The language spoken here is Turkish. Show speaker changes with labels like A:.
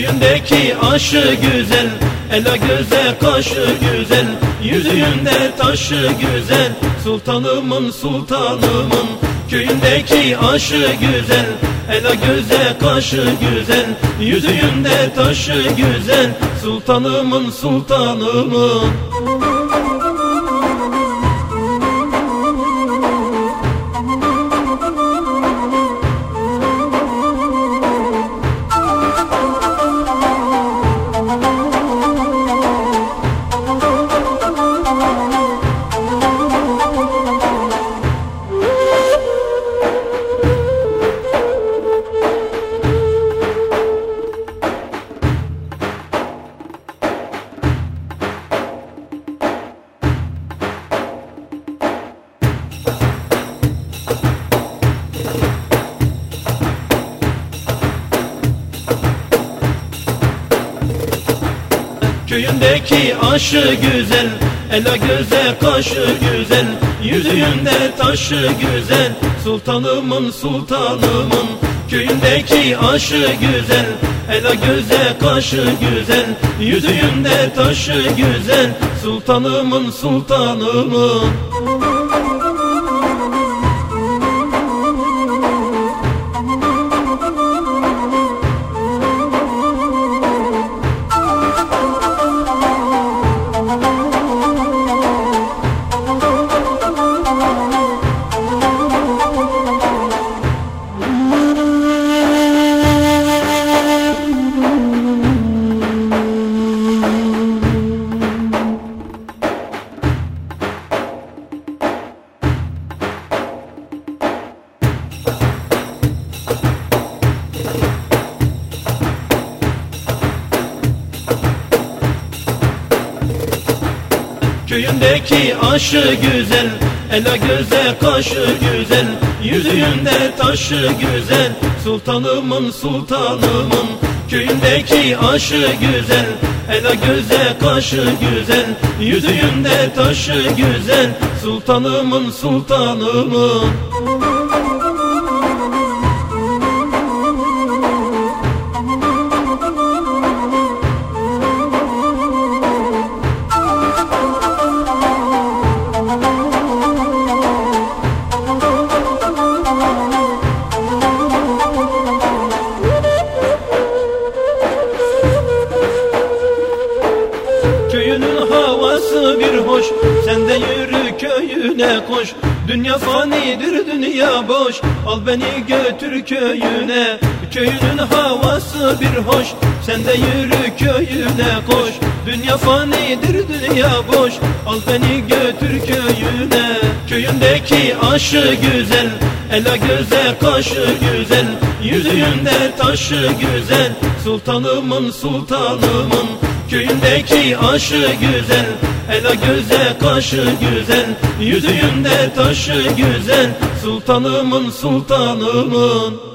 A: Köyündeki aşı güzel Ela göze kaşı güzel. Yüzüğünde taşı güzel Sultanımın sultanımın. Köyündeki aşı güzel Ela göze kaşı güzel. Yüzüğünde taşı güzel Sultanımın sultanımın Köyündeki aşı güzel Ela göze kaşı güzel Yüzüğünde taşı güzel Sultanımın sultanımın Köyündeki aşı güzel Ela göze kaşı güzel Yüzüğünde taşı güzel Sultanımın sultanımın Köyündeki aşı güzel Ela göze kaşı güzel Yüzüğünde taşı güzel Sultanımın sultanımın Köyündeki aşı güzel Ela göze kaşı güzel Yüzüğünde taşı güzel Sultanımın sultanımın Sen de yürü köyüne koş. Dünya fanidir dünya boş. Al beni götür köyüne. Köyünün havası bir hoş. Sen de yürü köyüne koş. Dünya fanidir dünya boş. Al beni götür köyüne. Köyündeki aşı güzel. Ela göze kaşı güzel. Yüzüğünde taşı güzel. Sultanımın sultanımın Köyündeki aşı güzel Ela göze kaşı güzel Yüzüğünde taşı güzel Sultanımın sultanımın